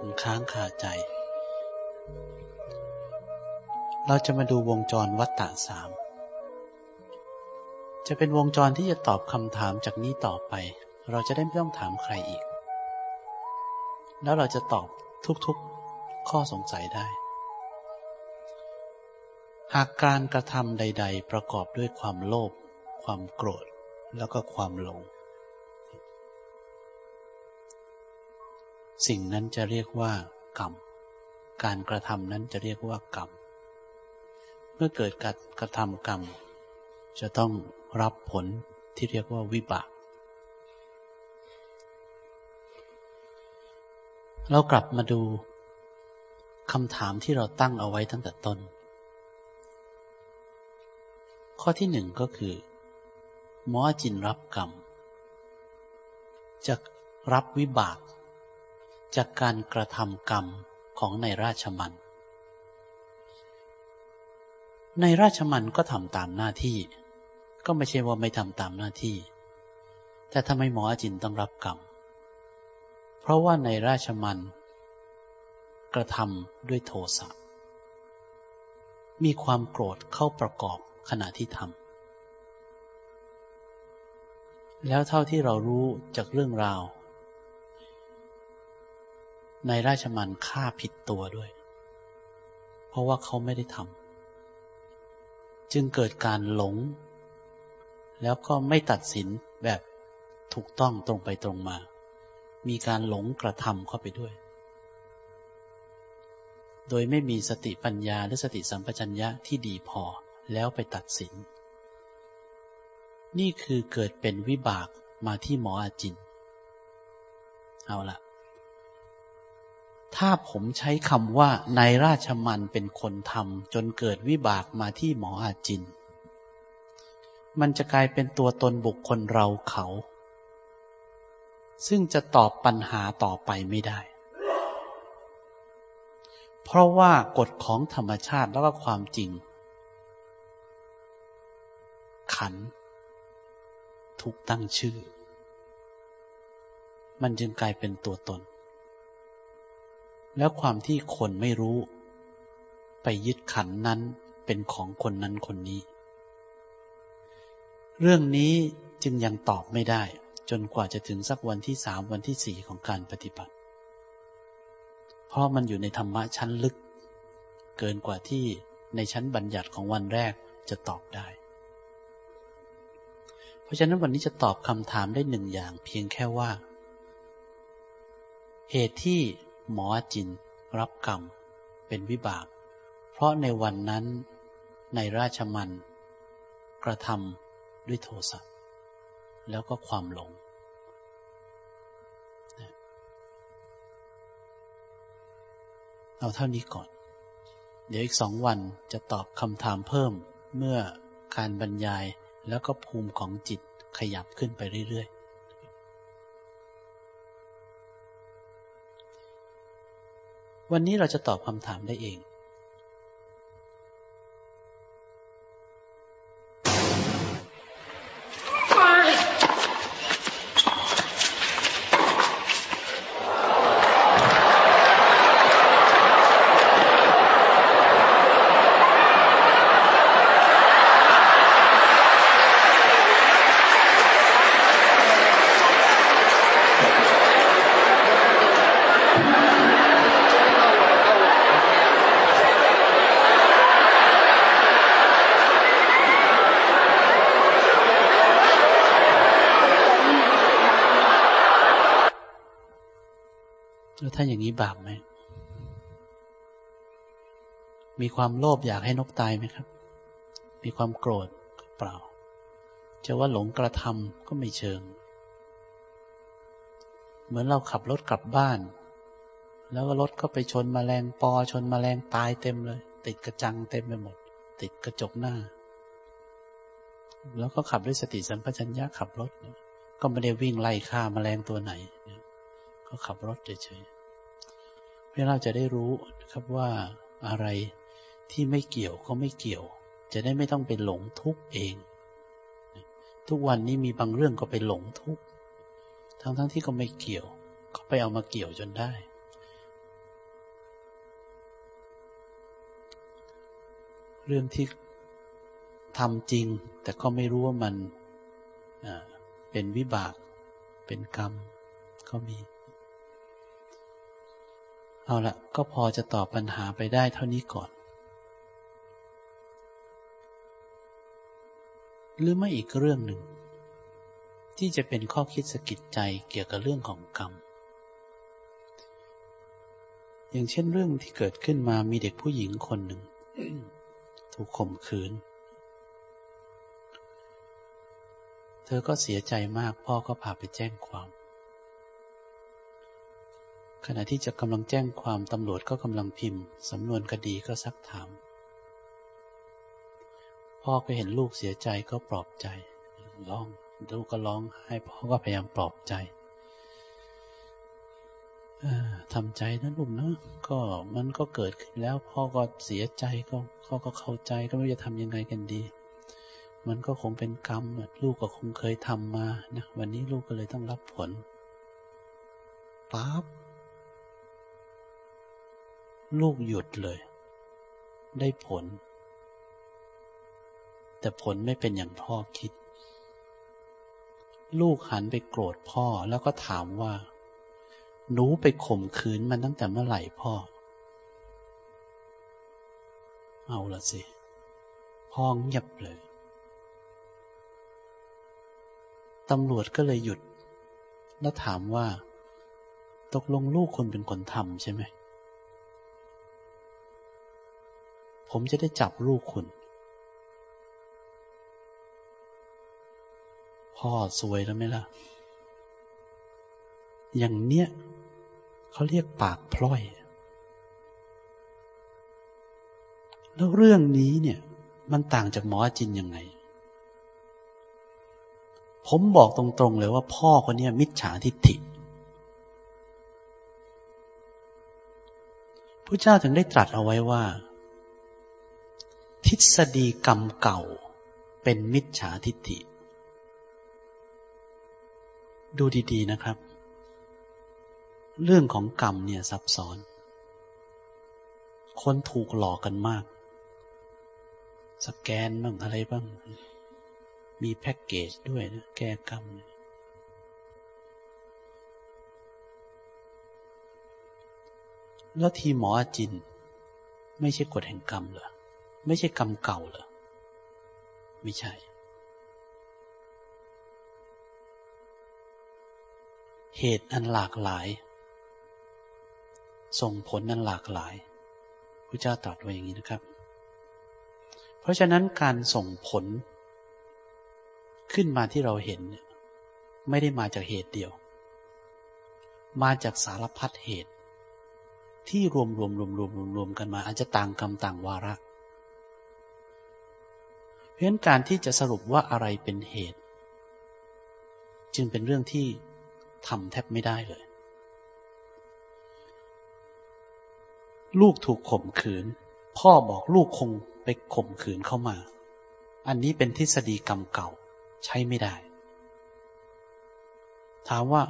มันค้างคาใจ เราจะมาดูวงจรวัตตะสาม จะเป็นวงจรที่จะตอบคำถามจากนี้ต่อไป เราจะได้ไม่ต้องถามใครอีก แล้วเราจะตอบทุกๆข้อสงสัยได้ หากการกระทำใด ๆ ประกอบด้วยความโลภความโกรธแล้วก็ความหลง สิ่งนั้นจะเรียกว่ากรรม การกระทำนั้นจะเรียกว่ากรรม เมื่อเกิดการกระทำกรรม จะต้องรับผลที่เรียกว่าวิบาก เรากลับมาดูคำถามที่เราตั้งเอาไว้ตั้งแต่ต้น ข้อที่หนึ่งก็คือหมอจินรับกรรมจะรับวิบาก จากการกระทำกรรมของในราชมัน ในราชมันก็ทำตามหน้าที่ ก็ไม่ใช่ว่าไม่ทำตามหน้าที่ แต่ทำไมหมออาจินต้องรับกรรม เพราะว่าในราชมัน กระทำด้วยโทสะ มีความโกรธเข้าประกอบขณะที่ทำ แล้วเท่าที่เรารู้จากเรื่องราว ในราชมันฆ่าผิดตัวด้วย เพราะว่าเขาไม่ได้ทำจึงเกิดการหลง แล้วก็ไม่ตัดสินแบบถูกต้องตรงไปตรงมา มีการหลงกระทำเข้าไปด้วย โดยไม่มีสติปัญญาหรือสติสัมปชัญญะที่ดีพอแล้วไปตัดสิน นี่คือเกิดเป็นวิบากมาที่หมออาจิน เอาละ ถ้าผมใช้คำว่าในราชมันเป็นคนทำจนเกิดวิบากมาที่หมออาจิน มันจะกลายเป็นตัวตนบุคคลเราเขา ซึ่งจะตอบปัญหาต่อไปไม่ได้ เพราะว่ากฎของธรรมชาติแล้วก็ความจริง ขัน ถูกตั้งชื่อ มันจึงกลายเป็นตัวตน แล้วความที่คนไม่รู้ ไปยึดขันนั้นเป็นของคนนั้นคนนี้ เรื่องนี้จึงยังตอบไม่ได้ จนกว่าจะถึงสักวันที่สามวันที่สี่ของการปฏิบัติ เพราะมันอยู่ในธรรมะชั้นลึก เกินกว่าที่ในชั้นบัญญัติของวันแรกจะตอบได้ เพราะฉะนั้นวันนี้จะตอบคำถามได้หนึ่งอย่าง เพียงแค่ว่า เหตุที่ หมอจินรับกรรม เป็นวิบาก เพราะในวันนั้นในราชมัน กระทำด้วยโทสะแล้วก็ความหลง เอาเท่านี้ก่อน เดี๋ยวอีกสองวันจะตอบคำถามเพิ่มเมื่อการบรรยายแล้วก็ภูมิของจิตขยับขึ้นไปเรื่อยๆ วันนี้เราจะตอบคำถามได้เอง แล้วถ้าอย่างนี้บาปไหม มีความโลภอยากให้นกตายไหมครับ มีความโกรธก็เปล่า จะว่าหลงกระทำก็ไม่เชิง เหมือนเราขับรถกลับบ้าน แล้วก็รถก็ไปชนมแมลงปอชนมแมลงตายเต็มเลย ติดกระจังเต็มไปหมด ติดกระจกหน้า แล้วก็ขับด้วยสติสัมปชัญญะขับรถ ก็ไม่ได้วิ่งไล่ฆ่ามาแมลงตัวไหนก็ขับรถเฉย เพื่อเราจะได้รู้ครับว่าอะไรที่ไม่เกี่ยวก็ไม่เกี่ยว จะได้ไม่ต้องเป็นหลงทุกข์เอง ทุกวันนี้มีบางเรื่องก็ไปหลงทุกข์ทั้งทั้งที่ก็ไม่เกี่ยว ก็ไปเอามาเกี่ยวจนได้ เรื่องที่ทำจริง แต่ก็ไม่รู้ว่ามันเป็นวิบาก เป็นกรรม ก็มี เอาละก็พอจะตอบปัญหาไปได้เท่านี้ก่อน หรือไม่อีกเรื่องหนึ่ง ที่จะเป็นข้อคิดสกิดใจเกี่ยวกับเรื่องของกรรม อย่างเช่นเรื่องที่เกิดขึ้นมามีเด็กผู้หญิงคนหนึ่ง ถูกข่มขืน เธอก็เสียใจมากพ่อก็พาไปแจ้งความ ขณะที่จะกำลังแจ้งความตำรวจก็กำลังพิมพ์สำนวนคดีก็ซักถาม พ่อก็เห็นลูกเสียใจก็ปลอบใจร้องลูกก็ร้องให้พ่อก็พยายามปลอบใจทำใจนะลูกนะก็มันก็เกิดขึ้นแล้วพ่อก็เสียใจก็เขาก็เข้าใจก็ไม่รู้จะทำยังไงกันดี มันก็คงเป็นกรรมลูกก็คงเคยทำมานะวันนี้ลูกก็เลยต้องรับผลปั๊บ ลูกหยุดเลย ได้ผล แต่ผลไม่เป็นอย่างพ่อคิด ลูกหันไปโกรธพ่อแล้วก็ถามว่า หนูไปข่มขืนมันตั้งแต่เมื่อไหร่พ่อ เอาละสิ พ่อเงียบเลยตำรวจก็เลยหยุด แล้วถามว่า ตกลงลูกคนเป็นคนทำใช่ไหม ผมจะได้จับลูกคุณ พ่อสวยแล้วไหมล่ะ อย่างเนี้ยเขาเรียกปากพล่อย แล้วเรื่องนี้เนี่ย มันต่างจากหมอจินยังไง ผมบอกตรงๆเลยว่าพ่อคนนี้มิจฉาทิฏฐิพระเจ้าถึงได้ตรัสเอาไว้ว่า ทฤษฎีกรรมเก่า เป็นมิจฉาทิฏฐิ ดูดีๆนะครับ เรื่องของกรรมเนี่ยซับซ้อน คนถูกหลอกกันมาก สแกนบ้างอะไรบ้าง มีแพ็กเกจด้วยนะ แก้กรรมแล้วทีหมอจิน ไม่ใช่กฎแห่งกรรมเหรอ ไม่ใช่กรรมเก่าเหรอ ไม่ใช่ เหตุอันหลากหลาย ส่งผลอันหลากหลายพระเจ้าตรัสไว้อย่างนี้นะครับ เพราะฉะนั้นการส่งผล ขึ้นมาที่เราเห็นเนี่ยไม่ได้มาจากเหตุเดียว มาจากสารพัดเหตุ ที่รวมรวมรวมรวมรวมรวมกันมา อาจจะต่างกรรมต่างวาระ ราะฉะนั้นการที่จะสรุปว่าอะไรเป็นเหตุ จึงเป็นเรื่องที่ทำแทบไม่ได้เลย ลูกถูกข่มขืน พ่อบอกลูกคงไปข่มขืนเข้ามา อันนี้เป็นทฤษฎีกรรมเก่าใช้ไม่ได้ ถามว่า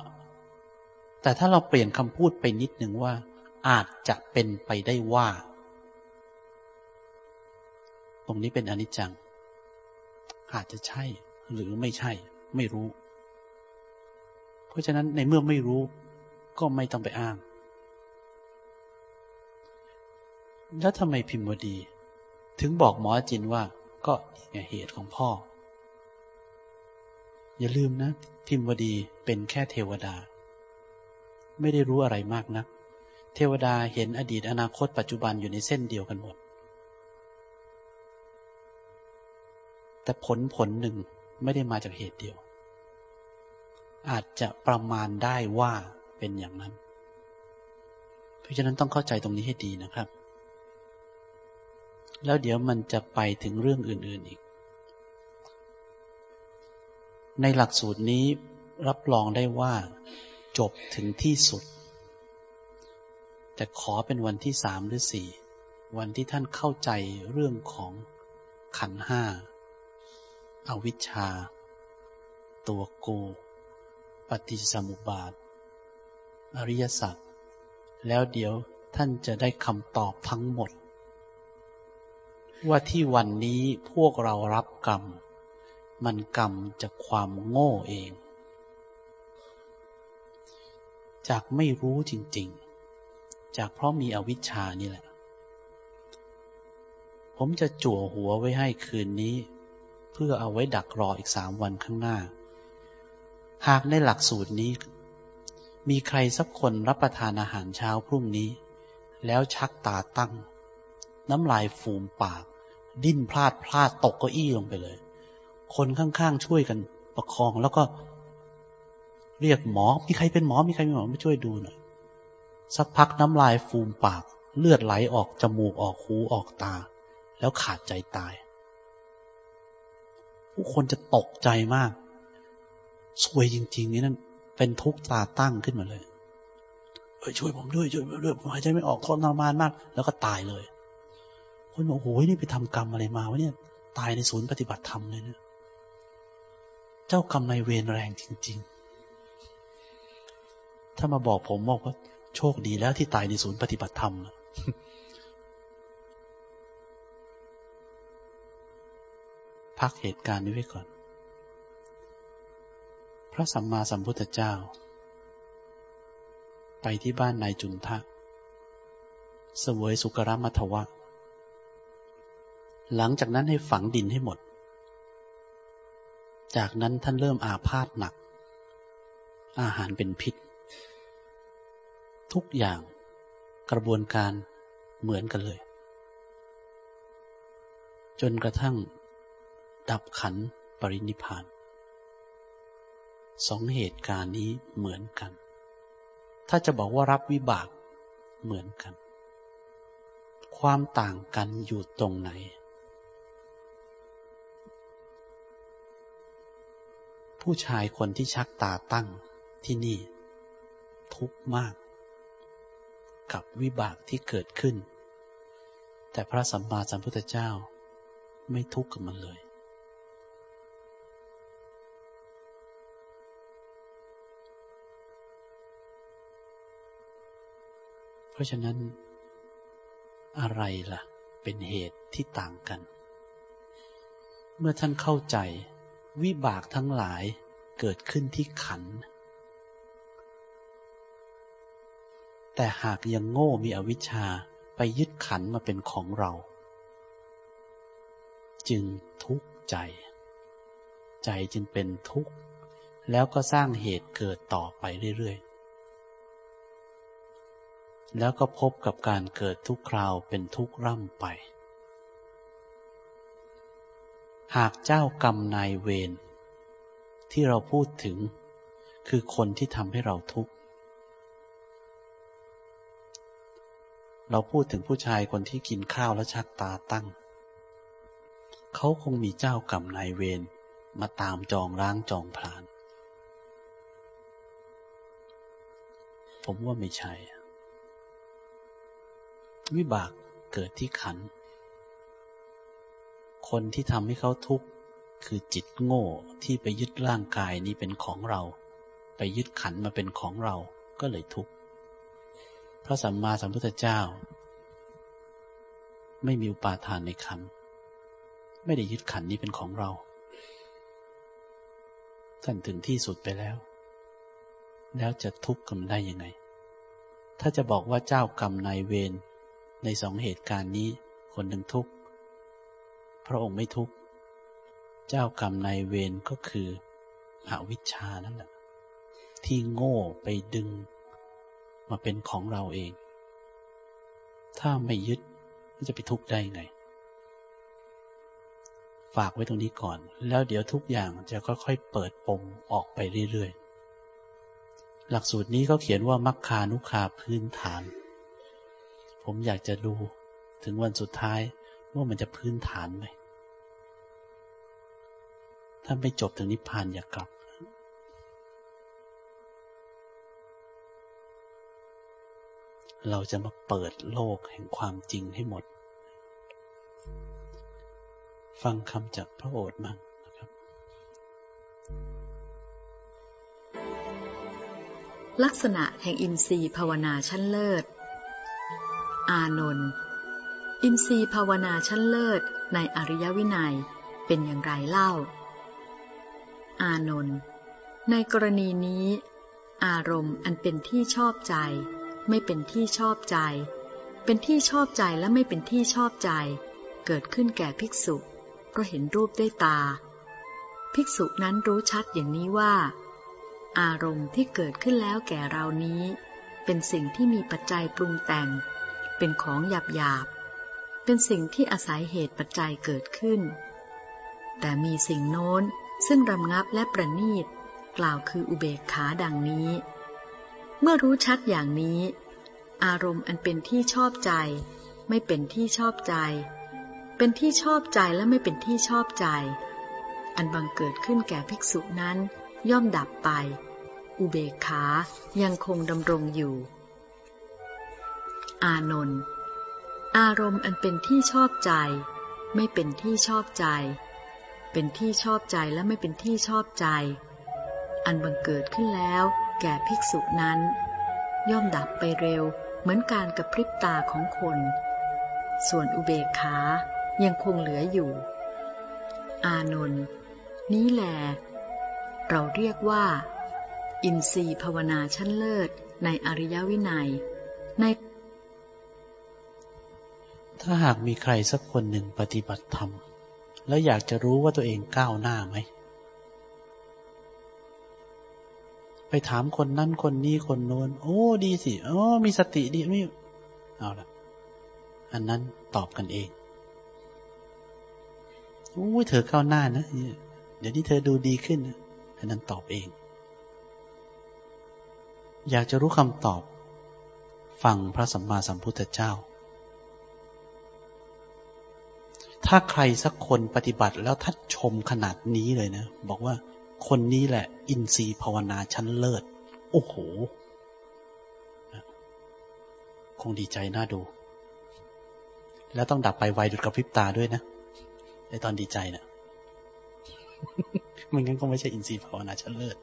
แต่ถ้าเราเปลี่ยนคำพูดไปนิดหนึ่งว่า อาจจะเป็นไปได้ว่า ตรงนี้เป็นอนิจจัง อาจจะใช่หรือไม่ใช่ ไม่รู้ เพราะฉะนั้นในเมื่อไม่รู้ก็ไม่ต้องไปอ้าง แล้วทำไมพิมพ์วดี ถึงบอกหมอจินว่า ก็เหตุของพ่อ อย่าลืมนะ พิมวดีเป็นแค่เทวดา ไม่ได้รู้อะไรมากนะัก เทวดาเห็นอดีตอนาคตปัจจุบันอยู่ในเส้นเดียวกันหมด แต่ผลผลหนึ่งไม่ได้มาจากเหตุเดียว อาจจะประมาณได้ว่าเป็นอย่างนั้น เพราะฉะนั้นต้องเข้าใจตรงนี้ให้ดีนะครับ แล้วเดี๋ยวมันจะไปถึงเรื่องอื่น ๆอีก ในหลักสูตรนี้รับรองได้ว่า จบถึงที่สุด แต่ขอเป็นวันที่สามหรือสี่วันที่ท่านเข้าใจเรื่องของขันห้า อวิชชา ตัวกู ปฏิสมุบาท อริยสัจ แล้วเดี๋ยวท่านจะได้คำตอบทั้งหมด ว่าที่วันนี้พวกเรารับกรรม มันกรรมจากความโง่เอง จากไม่รู้จริง ๆ จากเพราะมีอวิชชานี่แหละ ผมจะจั่วหัวไว้ให้คืนนี้ เพื่อเอาไว้ดักรออีกสามวันข้างหน้า หากในหลักสูตรนี้ มีใครสักคนรับประทานอาหารเช้าพรุ่งนี้ แล้วชักตาตั้ง น้ำลายฟูมปาก ดิ้นพลาดพลาดตกเก้าอี้ลงไปเลย คนข้างๆช่วยกันประคองแล้วก็เรียกหมอ มีใครเป็นหมอ มีใครเป็นหมอมาช่วยดูหน่อย สักพักน้ำลายฟูมปาก เลือดไหลออกจมูกออกหูออกตา แล้วขาดใจตาย ผู้คนจะตกใจมาก สวยจริง ๆ นี่นั่นเป็นทุกข์ตาตั้งขึ้นมาเลยเอ้ยช่วยผมด้วยช่วยผมด้วยผมหายใจไม่ออกทรมานมาก แล้วก็ตายเลย คนบอกโอ้ยนี่ไปทำกรรมอะไรมาวะเนี่ย ตายในศูนย์ปฏิบัติธรรมเลยเนี่ยเจ้ากรรมนายเวรแรงจริง ๆ ถ้ามาบอกผมบอกว่าโชคดีแล้วที่ตายในศูนย์ปฏิบัติธรรม พักเหตุการณ์นี้ไว้ก่อน พระสัมมาสัมพุทธเจ้า ไปที่บ้านนายจุนทะเสวยสุกรมัทวะ หลังจากนั้นให้ฝังดินให้หมด จากนั้นท่านเริ่มอาพาธหนัก อาหารเป็นพิษ ทุกอย่างกระบวนการเหมือนกันเลย จนกระทั่ง ดับขันปรินิพานสองเหตุการณ์นี้เหมือนกัน ถ้าจะบอกว่ารับวิบากเหมือนกัน ความต่างกันอยู่ตรงไหน ผู้ชายคนที่ชักตาตั้งที่นี่ ทุกข์มาก กับวิบากที่เกิดขึ้น แต่พระสัมมาสัมพุทธเจ้าไม่ทุกข์กับมันเลย พราะฉะนั้น อะไรล่ะ เป็นเหตุที่ต่างกัน เมื่อท่านเข้าใจ วิบากทั้งหลายเกิดขึ้นที่ขัน แต่หากยังโง่มีอวิชชาไปยึดขันมาเป็นของเรา จึงทุกข์ใจ ใจจึงเป็นทุกข์ แล้วก็สร้างเหตุเกิดต่อไปเรื่อยๆ แล้วก็พบกับการเกิดทุกคราวเป็นทุกร่ำไป หากเจ้ากรรมนายเวรที่เราพูดถึง คือคนที่ทำให้เราทุกข์ เราพูดถึงผู้ชายคนที่กินข้าวแล้วชักตาตั้ง เขาคงมีเจ้ากรรมนายเวรมาตามจองร้างจองพลาน ผมว่าไม่ใช่ วิบากเกิดที่ขัน คนที่ทำให้เขาทุกข์คือจิตโง่ที่ไปยึดร่างกายนี้เป็นของเรา ไปยึดขันมาเป็นของเราก็เลยทุกข์พระสัมมาสัมพุทธเจ้า ไม่มีอุปาทานในขัน ไม่ได้ยึดขันนี้เป็นของเรา ท่านถึงที่สุดไปแล้ว แล้วจะทุกข์กันได้ยังไง ถ้าจะบอกว่าเจ้ากรรมนายเวร ในสองเหตุการณ์นี้คนหนึ่งทุกข์พระองค์ไม่ทุกข์เจ้ากรรมนายเวรก็คืออวิชชานั่นแหละที่โง่ไปดึง มาเป็นของเราเอง ถ้าไม่ยึดจะไปทุกข์ได้ไง ฝากไว้ตรงนี้ก่อน แล้วเดี๋ยวทุกอย่างจะค่อยๆเปิดปมออกไปเรื่อยๆ หลักสูตรนี้เขาเขียนว่ามัคคานุคาพื้นฐาน ผมอยากจะดูถึงวันสุดท้ายว่ามันจะพื้นฐานไหม ถ้าไม่จบถึงนิพพานอย่ากลับ เราจะมาเปิดโลกแห่งความจริงให้หมด ฟังคำจากพระโอษฐ์มั่งนะครับ ลักษณะแห่งอินทรีย์ภาวนาชั้นเลิศ อานนท์อินทรีย์ภาวนาชั้นเลิศในอริยวินัยเป็นอย่างไรเล่า อานนท์ในกรณีนี้ อารมณ์อันเป็นที่ชอบใจ ไม่เป็นที่ชอบใจ เป็นที่ชอบใจและไม่เป็นที่ชอบใจ เกิดขึ้นแก่ภิกษุเพราะเห็นรูปด้วยตา ภิกษุนั้นรู้ชัดอย่างนี้ว่า อารมณ์ที่เกิดขึ้นแล้วแก่เรานี้ เป็นสิ่งที่มีปัจจัยปรุงแต่ง เป็นของหยาบหยาบ เป็นสิ่งที่อาศัยเหตุปัจจัยเกิดขึ้น แต่มีสิ่งโน้นซึ่งรำงับและประณีต กล่าวคืออุเบกขาดังนี้ เมื่อรู้ชัดอย่างนี้ อารมณ์อันเป็นที่ชอบใจ ไม่เป็นที่ชอบใจ เป็นที่ชอบใจและไม่เป็นที่ชอบใจ อันบังเกิดขึ้นแก่ภิกษุนั้นย่อมดับไป อุเบกขายังคงดำรงอยู่ อานนท์อารมณ์อันเป็นที่ชอบใจ ไม่เป็นที่ชอบใจ เป็นที่ชอบใจและไม่เป็นที่ชอบใจ อันบังเกิดขึ้นแล้ว แก่ภิกษุนั้น ย่อมดับไปเร็วเหมือนการกระพริบตาของคน ส่วนอุเบกขายังคงเหลืออยู่ อานนท์นี้แหลเราเรียกว่า อินทรีย์ภาวนาชั้นเลิศในอริยวินัย ใน ถ้าหากมีใครสักคนหนึ่งปฏิบัติธรรม แล้วอยากจะรู้ว่าตัวเองก้าวหน้าไหม ไปถามคนนั้นคนนี้คนโน้น โอ้ ดีสิ โอ้ มีสติดีไม่ เอาละอันนั้นตอบกันเอง โอ้ยเธอก้าวหน้านะ เดี๋ยวนี้เธอดูดีขึ้นนะอันนั้นตอบเอง อยากจะรู้คำตอบ ฟังพระสัมมาสัมพุทธเจ้า ถ้าใครสักคนปฏิบัติแล้วท่านชมขนาดนี้เลยนะ บอกว่าคนนี้แหละ อินทรีย์ภาวนาชั้นเลิศ โอ้โห คงดีใจน่าดู แล้วต้องดับไปไวดุดกระพริบตาด้วยนะในตอนดีใจนะ่ะมันงั้นก็ไม่ใช่อินทรีย์ภาวนาชั้นเลิศ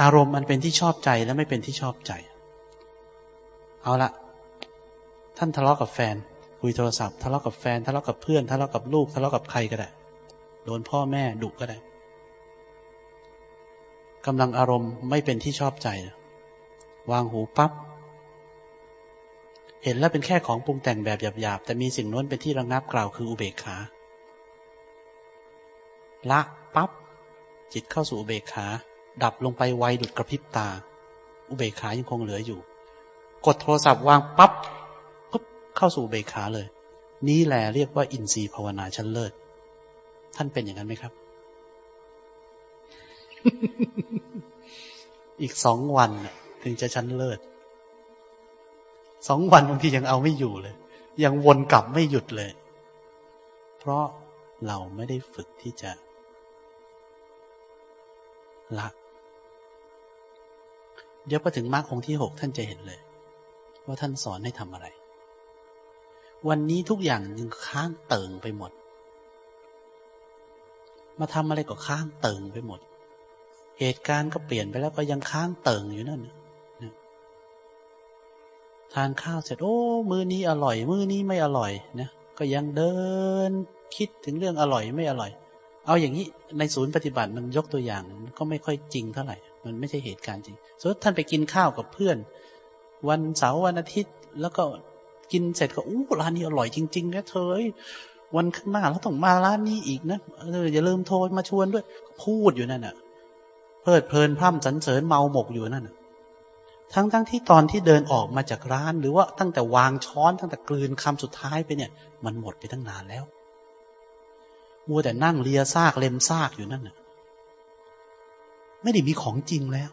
อารมณ์มันเป็นที่ชอบใจและไม่เป็นที่ชอบใจ เอาละท่านทะเลาะกับแฟน คุยโทรศัพท์ทะเลาะกับแฟนทะเลาะกับเพื่อนทะเลาะกับลูกทะเลาะกับใครก็ได้ โดนพ่อแม่ดุก็ได้กำลังอารมณ์ไม่เป็นที่ชอบใจ วางหูปับ๊บเห็นแล้วเป็นแค่ของปรุงแต่งแบบหยาบๆ แต่มีสิ่งน้นเป็นที่ระงับกล่าวคืออุเบกขา ละปับ๊บจิตเข้าสู่อุเบกขา ดับลงไปไวดุดกระพริบตา อุเบกขายังคงเหลืออยู่ กดโทรศัพท์วางปับ๊บ เข้าสู่เบกขาเลย นี่แหละเรียกว่าอินทรีย์ภาวนาชั้นเลิศ ท่านเป็นอย่างนั้นไหมครับ อีกสองวันถึงจะชั้นเลิศสองวันบางทียังเอาไม่อยู่เลย ยังวนกลับไม่หยุดเลย เพราะเราไม่ได้ฝึกที่จะละเดี๋ยวพอถึงมรรคองที่หกท่านจะเห็นเลย ว่าท่านสอนให้ทำอะไร วันนี้ทุกอย่างยังค้างเติ่งไปหมด มาทำอะไรก็ค้างเติ่งไปหมด เหตุการณ์ก็เปลี่ยนไปแล้วก็ยังค้างเติ่งอยู่นั่นนะทานข้าวเสร็จโอ้ มือนี้อร่อย มือนี้ไม่อร่อยนะก็ยังเดินคิดถึงเรื่องอร่อยไม่อร่อย เอาอย่างนี้ในศูนย์ปฏิบัติมันยกตัวอย่างก็ไม่ค่อยจริงเท่าไหร่ มันไม่ใช่เหตุการณ์จริงสมมติท่านไปกินข้าวกับเพื่อน วันเสาร์วันอาทิตย์แล้วก็ กินเสร็จก็อู้ร้านนี้อร่อยจริงๆนะเธอวันข้างหน้าเราต้องมาร้านนี้อีกนะเอออย่าลืมโทรมาชวนด้วย พูดอยู่นั่นน่ะ เพลิดเพลินพร่ำสรรเสริญเมาหมกอยู่นั่นน่ะทั้งทั้งที่ตอนที่เดินออกมาจากร้าน หรือว่าตั้งแต่วางช้อนตั้งแต่กลืนคำสุดท้ายไปเนี่ย มันหมดไปตั้งนานแล้วมัวแต่นั่งเลียซากเล็มซากอยู่นั่นน่ะ ไม่ได้มีของจริงแล้ว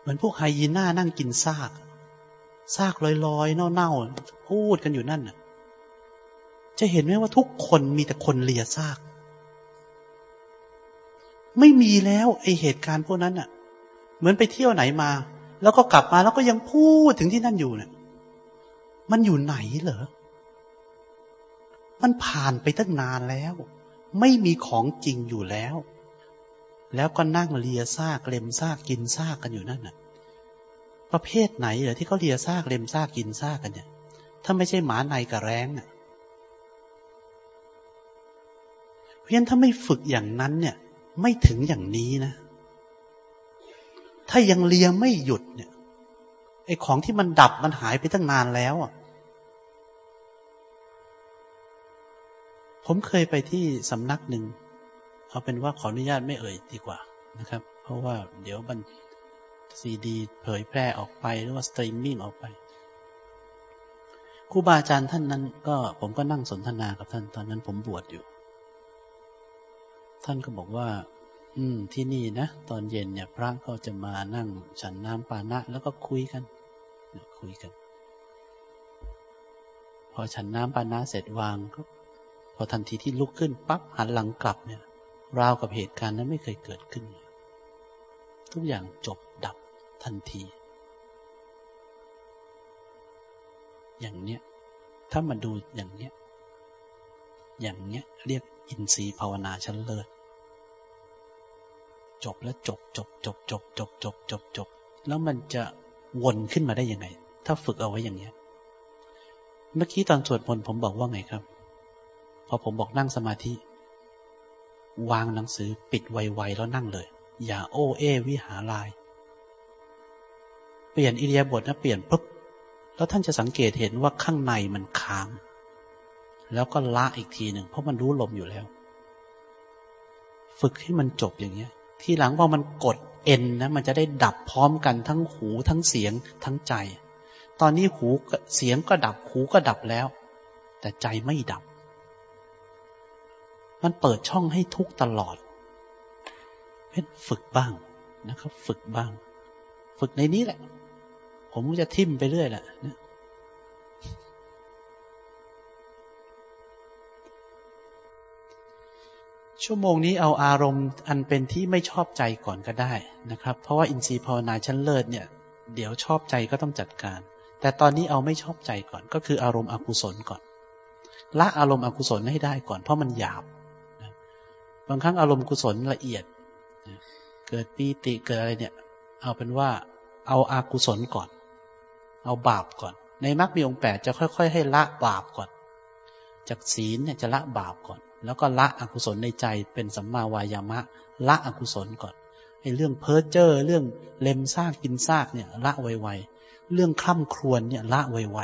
เหมือนพวกไฮยีน่านั่งกินซาก ซากลอยๆ เน่าๆ พูดกันอยู่นั่นน่ะจะเห็นไหมว่าทุกคนมีแต่คนเลียซาก ไม่มีแล้วไอเหตุการณ์พวกนั้นน่ะ เหมือนไปเที่ยวไหนมา แล้วก็กลับมาแล้วก็ยังพูดถึงที่นั่นอยู่เนี่ย มันอยู่ไหนเหรอ มันผ่านไปตั้งนานแล้ว ไม่มีของจริงอยู่แล้ว แล้วก็นั่งเลียซากเล็มซากกินซากกันอยู่นั่นน่ะ ประเภทไหนเหรอที่เขาเลียซากเล็มซากกินซากกันเนี่ย ถ้าไม่ใช่หมาในกับแรงอะเพราะฉะนั้นถ้าไม่ฝึกอย่างนั้นเนี่ย ไม่ถึงอย่างนี้นะ ถ้ายังเลียไม่หยุดเนี่ยไอ้ของที่มันดับมันหายไปตั้งนานแล้วอะผมเคยไปที่สำนักหนึ่งเอาเป็นว่าขออนุญาตไม่เอ่ยดีกว่านะครับ เพราะว่าเดี๋ยวมัน ซีดีเผยแพร่ออกไปหรือว่าสตรีมมิ่งออกไปครูบาอาจารย์ท่านนั้น ก็ผมก็นั่งสนทนากับท่านตอนนั้นผมบวชอยู่ ท่านก็บอกว่า อืม ที่นี่นะ ตอนเย็นเนี่ยพระก็จะมานั่งฉันน้ำปานะ แล้วก็คุยกันคุยกัน พอฉันน้ำปานะเสร็จวางก็พอทันทีที่ลุกขึ้นปั๊บหันหลังกลับเนี่ย ราวกับเหตุการณ์นั้นไม่เคยเกิดขึ้น ทุกอย่างจบดับ ทันที อย่างเนี้ย ถ้ามาดูอย่างเนี้ย อย่างเนี้ยเรียกอินทรีย์ภาวนาชั้นเลิศ จบแล้วจบจบจบจบจบจบจบจบ แล้วมันจะวนขึ้นมาได้ยังไง ถ้าฝึกเอาไว้อย่างเนี้ย เมื่อกี้ตอนสวดมนต์ผมบอกว่าไงครับ พอผมบอกนั่งสมาธิ วางหนังสือปิดไวๆแล้วนั่งเลย อย่าโอ้เอวิหาลาย ปลี่ยนอิเดียบทนะเปลี่ยนปุ๊บแล้วท่านจะสังเกตเห็นว่าข้างในมันค้าง แล้วก็ละอีกทีหนึ่งเพราะมันรู้ลมอยู่แล้ว ฝึกให้มันจบอย่างเงี้ย ที่หลังว่ามันกดเอ็นนะมันจะได้ดับพร้อมกันทั้งหูทั้งเสียงทั้งใจ ตอนนี้หูเสียงก็ดับหูก็ดับแล้ว แต่ใจไม่ดับ มันเปิดช่องให้ทุกตลอด เพชรฝึกบ้างนะครับ ฝึกบ้าง ฝึกในนี้แหละ ผมก็จะทิมไปเรื่อยแหละนะชั่วโมงนี้เอาอารมณ์อันเป็นที่ไม่ชอบใจก่อนก็ได้นะครับ เพราะว่าอินทรีย์ภาวนาชั้นเลิศเนี่ย เดี๋ยวชอบใจก็ต้องจัดการ แต่ตอนนี้เอาไม่ชอบใจก่อน ก็คืออารมณ์อกุศลก่อน ละอารมณ์อกุศลให้ได้ก่อน เพราะมันหยาบบางครั้งอารมณ์กุศลละเอียด เกิดปีติเกิดอะไรเนี่ย เอาเป็นว่าเอาอากุศลก่อน เอาบาปก่อน ในมรรคมีองค์แปดจะค่อยๆ ให้ละบาปก่อน จากศีลเนี่ยจะละบาปก่อน แล้วก็ละอกุศลในใจเป็นสัมมาวายามะ ละอกุศลก่อนไอ้เรื่องเพ้อเจ้อเรื่องเล็มซากกินซากเนี่ยละไวๆเรื่องคล่ำครวญเนี่ยละไว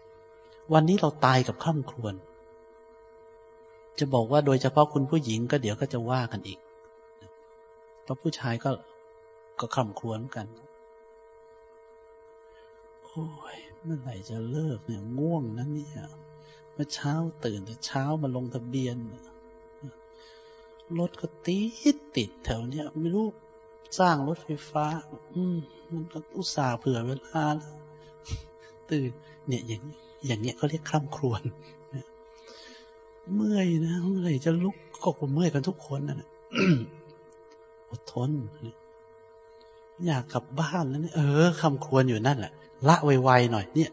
ๆวันนี้เราตายกับคล่ำครวญจะบอกว่าโดยเฉพาะคุณผู้หญิงก็เดี๋ยวก็จะว่ากันอีกเพราะผู้ชายก็ก็คำครวรกัน โอ้ยเมื่อไหร่จะเลิกเนี่ยง่วงนะเนี่ยเมื่อเช้าตื่นแต่เช้ามาลงทะเบียนรถก็ติดติดแถวเนี้ยไม่รู้สร้างรถไฟฟ้า อืมมันก็อุตส่าห์เผื่อเวลาแล้วตื่น เนี่ยอย่างอย่างเนี้ยเขาเรียกคร่ำครวญเมื่อยนะเมื่อไหร่จะลุกก็คงเมื่อยกันทุกคนนะอดทนอยากกลับบ้านแล้วเนี่ยเออคำควรอยู่นั่นแหละ ละไวๆหน่อย เนี่ย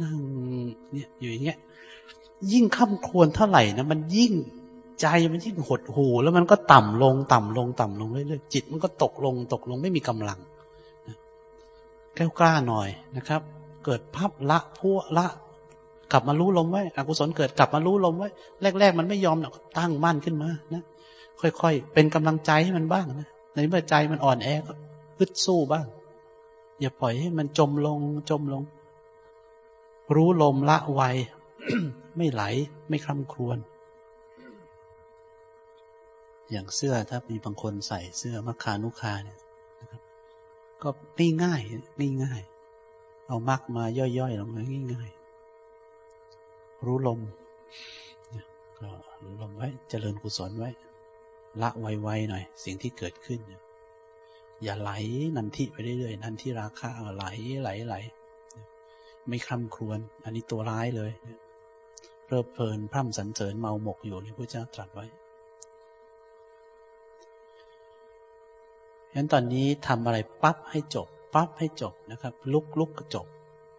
นั่งเนี่ยอยู่อย่างเงี้ย ยิ่งคำควรเท่าไหร่นะมันยิ่งใจมันยิ่งหดหูแล้วมันก็ต่ำลงต่ำลงต่ำลงเรื่อยๆจิตมันก็ตกลงตกลงไม่มีกำลังแก้วกล้าหน่อยนะครับ เกิดพับละพัวละ กลับมารู้ลมไว้อกุศลเกิดกลับมารู้ลมไว้ แรก ๆ มันไม่ยอมหรอกตั้งมั่นขึ้นมานะค่อยๆเป็นกำลังใจให้มันบ้างนะในเมื่อใจมันอ่อนแอก็ฮึดสู้บ้าง อย่าปล่อยให้มันจมลงจมลง รู้ลมละไวไม่ไหลไม่คลำครวน อย่างเสื้อถ้ามีบางคนใส่เสื้อมัคคานุคาเนี่ยนะครับ ก็ไม่ง่ายไม่ง่าย เอามักมาย่อยๆลงมาง่ายๆ รู้ลมก็รู้ลมไว้ เจริญกุศลไว้ ละไวๆหน่อย สิ่งที่เกิดขึ้น อย่าไหลนันทิไปเรื่อยๆนันทิราคาไหลไหลไหลไม่คำครวนอันนี้ตัวร้ายเลยเพลิดเพลินพร่ำสรรเสริญเมาหมกอยู่นี่พระเจ้าตรัสไว้ฉะนั้นตอนนี้ทำอะไรปั๊บให้จบปั๊บให้จบนะครับ ลุกลุกก็จบ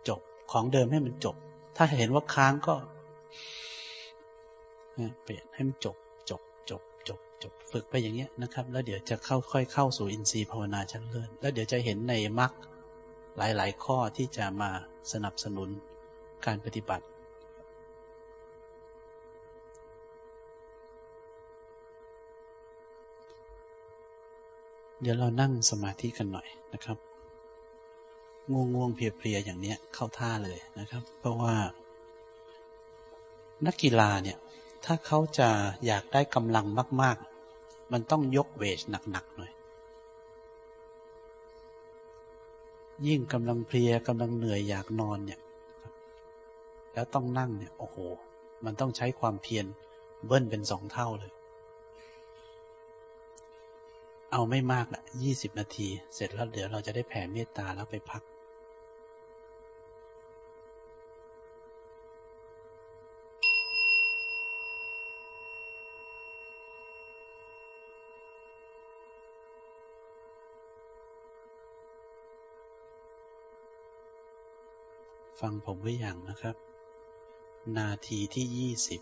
จบของเดิมให้มันจบ ถ้าเห็นว่าค้างก็เปลี่ยนให้มันจบ จบฝึกไปอย่างเงี้ยนะครับ แล้วเดี๋ยวจะเข้าค่อยเข้าสู่อินทรีย์ภาวนาชั้นเลิศแล้วเดี๋ยวจะเห็นในมรรคหลาย ๆ ข้อที่จะมาสนับสนุนการปฏิบัติเดี๋ยวเรานั่งสมาธิกันหน่อยนะครับง่วงง่วงเพลียๆอย่างเนี้ยเข้าท่าเลยนะครับ เพราะว่า นักกีฬาเนี่ย ถ้าเขาจะอยากได้กำลังมากๆ มันต้องยกเวทหนักๆหน่อย ยิ่งกำลังเพลียกำลังเหนื่อยอยากนอนเนี่ย แล้วต้องนั่งเนี่ย โอ้โห มันต้องใช้ความเพียรเบิ้ลเป็นสองเท่าเลย เอาไม่มากละยี่สิบนาที เสร็จแล้วเดี๋ยวเราจะได้แผ่เมตตาแล้วไปพัก ฟังผมไว้อย่างนะครับ นาทีที่ยี่สิบ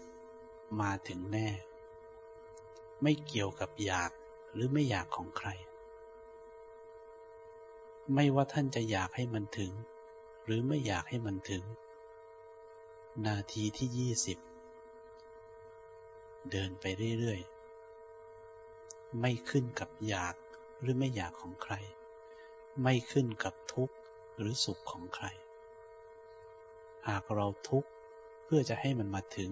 มาถึงแน่ ไม่เกี่ยวกับอยากหรือไม่อยากของใคร ไม่ว่าท่านจะอยากให้มันถึง หรือไม่อยากให้มันถึง นาทีที่ยี่สิบเดินไปเรื่อยๆ ไม่ขึ้นกับอยากหรือไม่อยากของใคร ไม่ขึ้นกับทุกข์หรือสุขของใคร หากเราทุกข์เพื่อจะให้มันมาถึง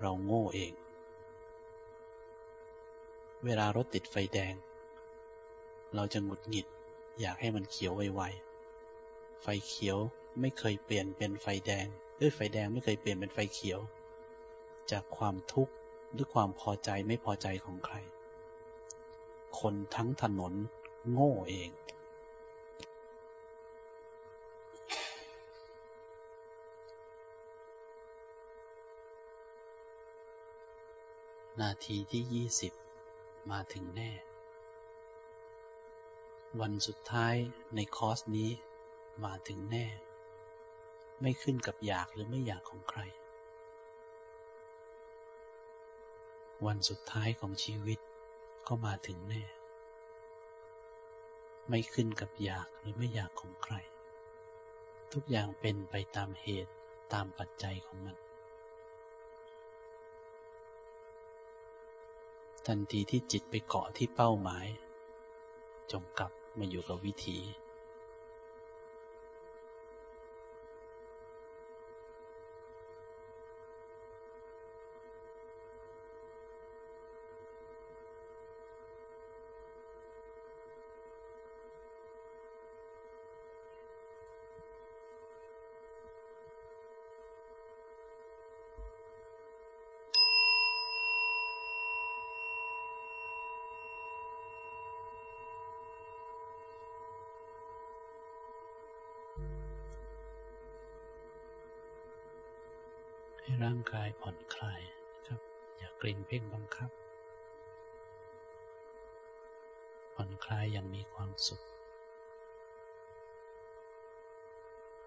เราโง่เอง เวลารถติดไฟแดง เราจะหงุดหงิด อยากให้มันเขียวไวๆ ไฟเขียวไม่เคยเปลี่ยนเป็นไฟแดงด้วยไฟแดงไม่เคยเปลี่ยนเป็นไฟเขียว จากความทุกข์หรือความพอใจไม่พอใจของใคร คนทั้งถนนโง่เอง นาทีที่ยี่สิบมาถึงแน่ วันสุดท้ายในคอร์สนี้มาถึงแน่ ไม่ขึ้นกับอยากหรือไม่อยากของใคร วันสุดท้ายของชีวิตก็มาถึงแน่ ไม่ขึ้นกับอยากหรือไม่อยากของใคร ทุกอย่างเป็นไปตามเหตุตามปัจจัยของมัน ทันทีที่จิตไปเกาะที่เป้าหมาย จงกลับมาอยู่กับวิถี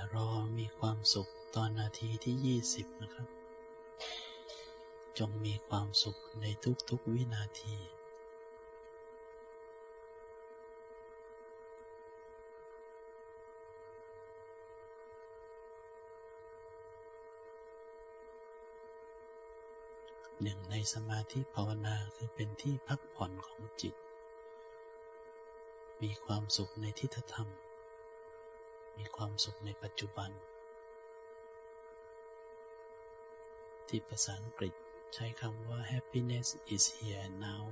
อย่ารอมีความสุขตอนนาทีที่ยี่สิบนะครับ จงมีความสุขในทุกๆวินาทีหนึ่งในสมาธิภาวนาคือเป็นที่พักผ่อนของจิต มีความสุขในทิฏฐธรรม มีความสุขในปัจจุบัน ที่ภาษาอังกฤษใช้คำว่า happiness is here and now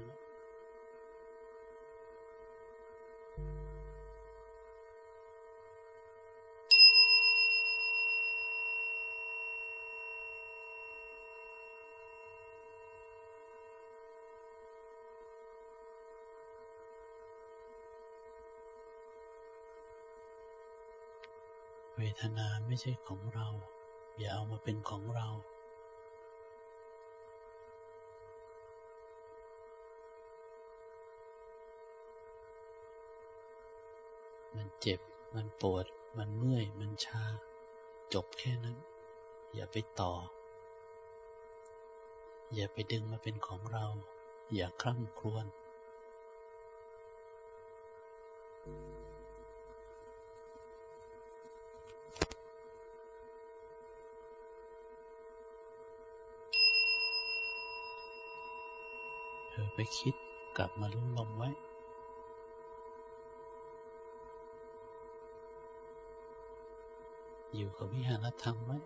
เวทนาไม่ใช่ของเรา อย่าเอามาเป็นของเรา มันเจ็บ มันปวด มันเมื่อย มันชา จบแค่นั้น อย่าไปต่อ อย่าไปดึงมาเป็นของเรา อย่าคร่ำครวญ ไปคิดกลับมารู้ลมไว้อยู่กับวิหารธรรมไว้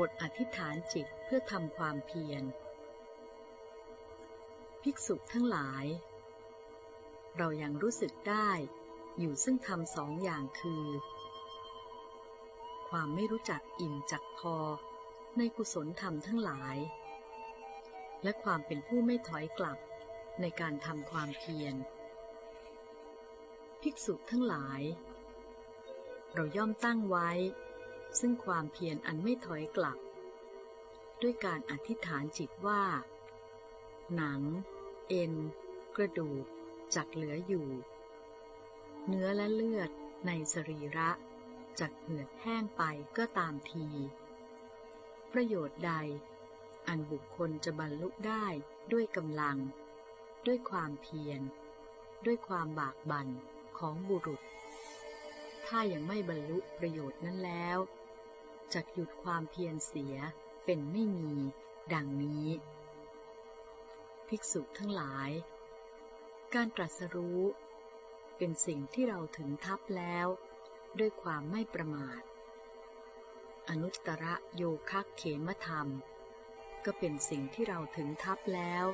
บทอธิษฐานจิตเพื่อทำความเพียร ภิกษุทั้งหลาย เรายังรู้สึกได้อยู่ซึ่งทำสองอย่างคือ ความไม่รู้จักอิ่มจักพอในกุศลธรรมทั้งหลาย และความเป็นผู้ไม่ถอยกลับในการทำความเพียร ภิกษุทั้งหลาย เราย่อมตั้งไว้ ซึ่งความเพียรอันไม่ถอยกลับ ด้วยการอธิษฐานจิตว่า หนัง เอ็น กระดูกจักเหลืออยู่ เนื้อและเลือดในสรีระจักเหือดแห้งไปก็ตามที ประโยชน์ใด อันบุคคลจะบรรลุได้ด้วยกำลัง ด้วยความเพียร ด้วยความบากบั่นของบุรุษ ถ้ายังไม่บรรลุประโยชน์นั้นแล้ว จักหยุดความเพียรเสียเป็นไม่มี ดังนี้ ภิกษุทั้งหลาย การตรัสรู้ เป็นสิ่งที่เราถึงทับแล้ว ด้วยความไม่ประมาท อนุตตรโยคักเขมธรรม ก็เป็นสิ่งที่เราถึงทับแล้ว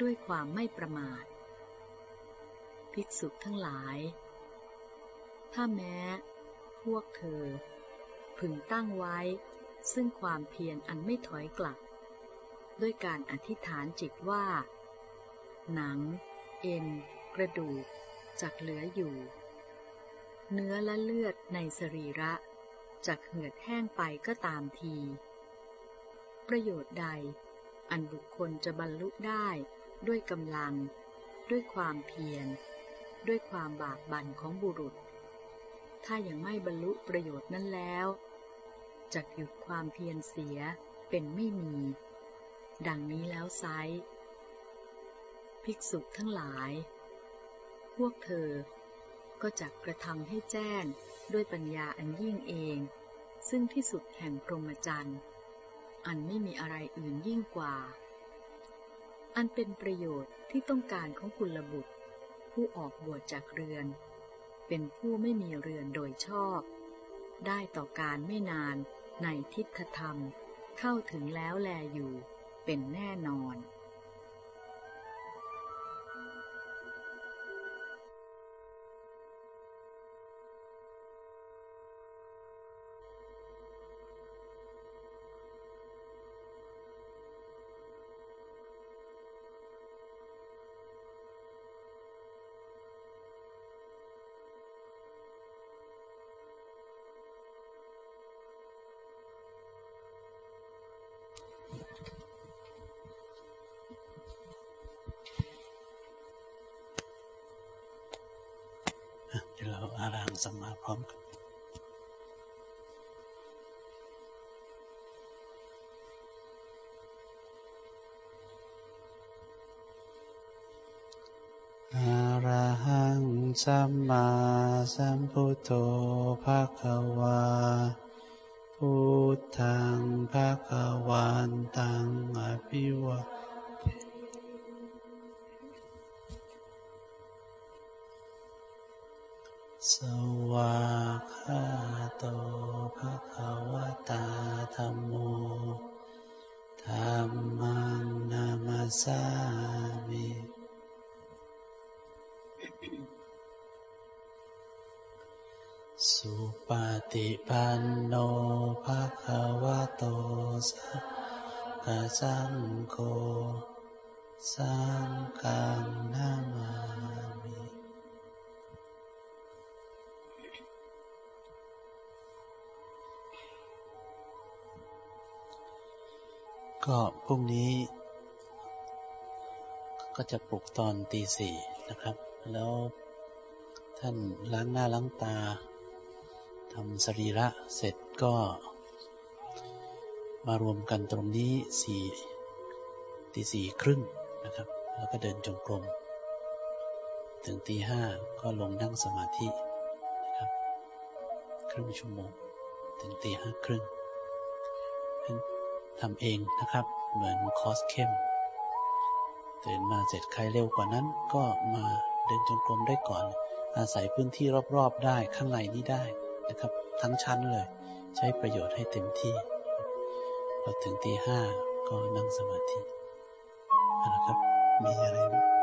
ด้วยความไม่ประมาท ภิกษุทั้งหลาย ถ้าแม้ พวกเธอ พึงตั้งไว้ ซึ่งความเพียรอันไม่ถอยกลับ ด้วยการอธิษฐานจิตว่า หนัง เอ็น กระดูกจักเหลืออยู่ เนื้อและเลือดในสรีระจักเหือดแห้งไปก็ตามที ประโยชน์ใด อันบุคคลจะบรรลุได้ด้วยกำลัง ด้วยความเพียร ด้วยความบากบั่นของบุรุษ ถ้ายังไม่บรรลุประโยชน์นั้นแล้วจักหยุดความเพียรเสียเป็นไม่มี ดังนี้แล้วไซภิกษุทั้งหลาย พวกเธอก็จักกระทำให้แจ้งด้วยปัญญาอันยิ่งเอง ซึ่งที่สุดแห่งพรหมจรรย์ อันไม่มีอะไรอื่นยิ่งกว่า อันเป็นประโยชน์ที่ต้องการของกุลบุตร ผู้ออกบวชจากเรือน เป็นผู้ไม่มีเรือนโดยชอบ ได้ต่อการไม่นานในทิฏฐธรรม เข้าถึงแล้วแลอยู่ เป็นแน่นอน อารหังสัมมาพร้อมกันอาระหังสัมมาสัมพุทโธภะคะวาพุทธังภะคะวันตังอภิวะ สวาคาโตภะคะวะตาธรรมโมธรรมังนามาสามิสุปฏิปันโนภะคะวะโตสัพพะสังโฆสังฆังนามามิ ก็พรุ่งนี้ ก็จะปลุกตอนตีสี่นะครับ แล้วท่านล้างหน้าล้างตาทำสรีระเสร็จก็มารวมกันตรงนี้สี่ตีสี่ครึ่งนะครับ แล้วก็เดินจงกรม ถึงตีห้าก็ลงนั่งสมาธินะครับ ครึ่งชั่วโมง ถึงตีห้าครึ่ง ทำเองนะครับ เหมือนคอสเข้มตื่นมาเสร็จใครเร็วกว่านั้นก็มาเดินจงกรมได้ก่อน อาศัยพื้นที่รอบๆได้ข้างในนี้ได้นะครับ ทั้งชั้นเลย ใช้ประโยชน์ให้เต็มที่พอถึงตีห้าก็นั่งสมาธินะครับ มีอะไรไหม